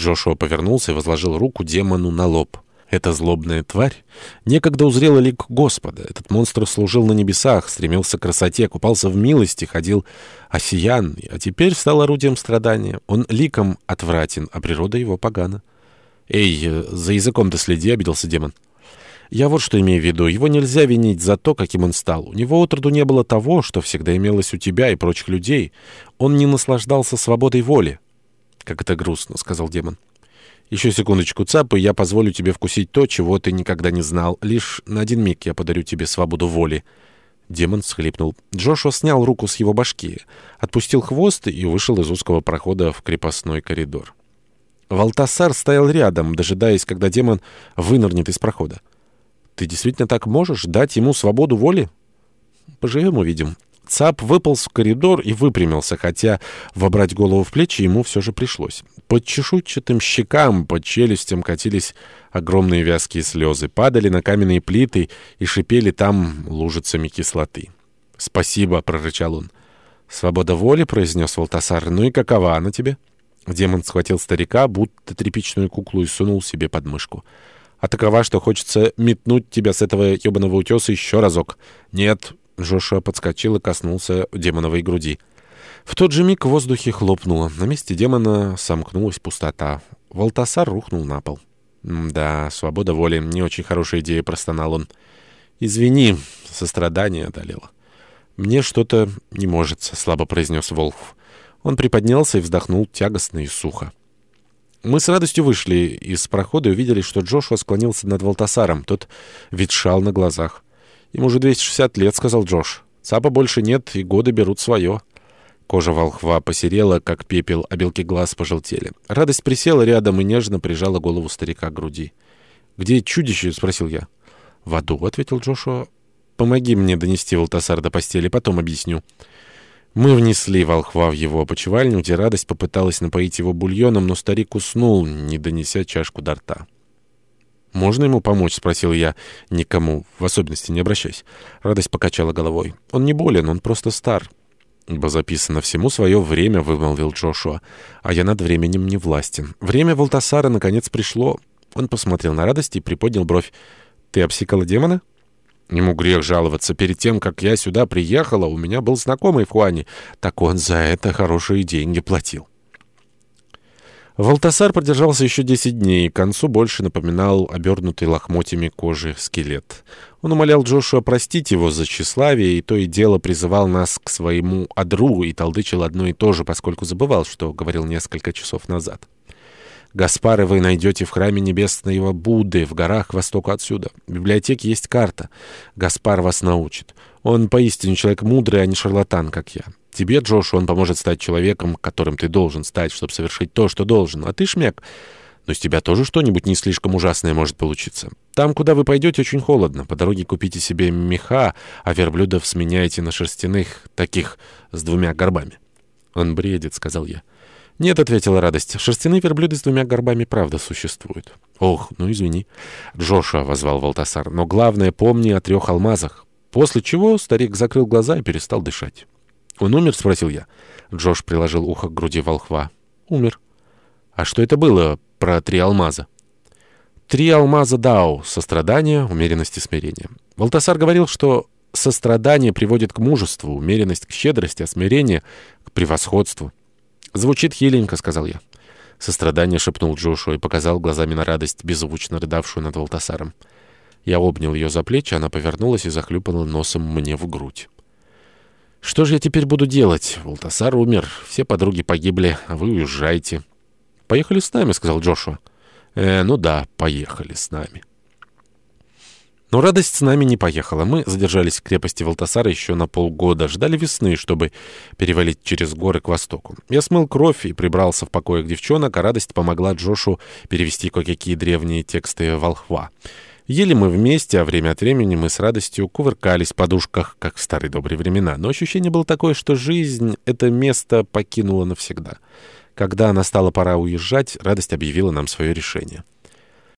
Джошуа повернулся и возложил руку демону на лоб. Эта злобная тварь некогда узрела лик Господа. Этот монстр служил на небесах, стремился к красоте, купался в милости, ходил осиянный, а теперь стал орудием страдания. Он ликом отвратен, а природа его погана. «Эй, за языком-то следи», — обиделся демон. «Я вот что имею в виду. Его нельзя винить за то, каким он стал. У него отроду не было того, что всегда имелось у тебя и прочих людей. Он не наслаждался свободой воли». «Как это грустно», — сказал демон. Еще секундочку, цап, и я позволю тебе вкусить то, чего ты никогда не знал. Лишь на один миг я подарю тебе свободу воли». Демон схлипнул. Джошуа снял руку с его башки, отпустил хвост и вышел из узкого прохода в крепостной коридор. Валтасар стоял рядом, дожидаясь, когда демон вынырнет из прохода. «Ты действительно так можешь дать ему свободу воли?» «Поживем, увидим». Цап выполз в коридор и выпрямился, хотя вобрать голову в плечи ему все же пришлось. Под чешуйчатым щекам, под челюстям катились огромные вязкие слезы, падали на каменные плиты и шипели там лужицами кислоты. «Спасибо», — прорычал он. «Свобода воли», — произнес Валтасар. «Ну и какова она тебе?» Демон схватил старика, будто тряпичную куклу, и сунул себе под мышку. «А такова, что хочется метнуть тебя с этого ебаного утеса еще разок». «Нет», Джошуа подскочил и коснулся демоновой груди. В тот же миг в воздухе хлопнуло. На месте демона сомкнулась пустота. Валтасар рухнул на пол. «Да, свобода воли. Не очень хорошая идея», — простонал он. «Извини, сострадание одолело». «Мне что-то не может», — слабо произнес Волхв. Он приподнялся и вздохнул тягостно и сухо. Мы с радостью вышли из прохода и увидели, что Джошуа склонился над Валтасаром. Тот ветшал на глазах. «Ему уже 260 лет», — сказал Джош. «Цапа больше нет, и годы берут свое». Кожа волхва посерела, как пепел, а белки глаз пожелтели. Радость присела рядом и нежно прижала голову старика к груди. «Где чудище?» — спросил я. «В аду», — ответил Джошуа. «Помоги мне донести Валтасар до постели, потом объясню». Мы внесли волхва в его опочивальню, где радость попыталась напоить его бульоном, но старик уснул, не донеся чашку до рта. «Можно ему помочь?» — спросил я. «Никому, в особенности не обращайся». Радость покачала головой. «Он не болен, он просто стар». «Ибо записано всему свое время», — вымолвил Джошуа. «А я над временем не властен. Время Валтасара наконец пришло». Он посмотрел на радость и приподнял бровь. «Ты обсикала демона?» Ему грех жаловаться. Перед тем, как я сюда приехала, у меня был знакомый в Хуане. Так он за это хорошие деньги платил. Валтасар продержался еще 10 дней, к концу больше напоминал обернутый лохмотьями кожи скелет. Он умолял Джошуа простить его за тщеславие, и то и дело призывал нас к своему адру и толдычил одно и то же, поскольку забывал, что говорил несколько часов назад. Гаспары вы найдете в храме небесного Будды в горах к востоку отсюда. В библиотеке есть карта. Гаспар вас научит. Он поистине человек мудрый, а не шарлатан, как я. Тебе, Джош, он поможет стать человеком, которым ты должен стать, чтобы совершить то, что должен. А ты, шмяк, но с тебя тоже что-нибудь не слишком ужасное может получиться. Там, куда вы пойдете, очень холодно. По дороге купите себе меха, а верблюдов сменяйте на шерстяных, таких с двумя горбами». «Он бредит», — сказал я. «Нет», — ответила радость. «Шерстяные верблюды с двумя горбами правда существуют». «Ох, ну извини». «Джоша», — возвал Валтасар, — «но главное, помни о трех алмазах». После чего старик закрыл глаза и перестал дышать. «Он умер?» — спросил я. Джош приложил ухо к груди волхва. «Умер». «А что это было про три алмаза?» «Три алмаза Дао — сострадание, умеренность и смирение». Валтасар говорил, что сострадание приводит к мужеству, умеренность к щедрости, а смирение — к превосходству. «Звучит хиленько», — сказал я. Сострадание шепнул Джошуа и показал глазами на радость, беззвучно рыдавшую над Валтасаром. Я обнял ее за плечи, она повернулась и захлюпала носом мне в грудь. «Что же я теперь буду делать? Волтасар умер, все подруги погибли, а вы уезжаете». «Поехали с нами», — сказал Джошуа. «Э, ну да, поехали с нами». Но радость с нами не поехала. Мы задержались в крепости Валтасара еще на полгода, ждали весны, чтобы перевалить через горы к востоку. Я смыл кровь и прибрался в покоях девчонок, а радость помогла Джошу перевести кое-какие древние тексты волхва. Ели мы вместе, а время от времени мы с радостью кувыркались в подушках, как в старые добрые времена. Но ощущение было такое, что жизнь это место покинула навсегда. Когда настала пора уезжать, радость объявила нам свое решение.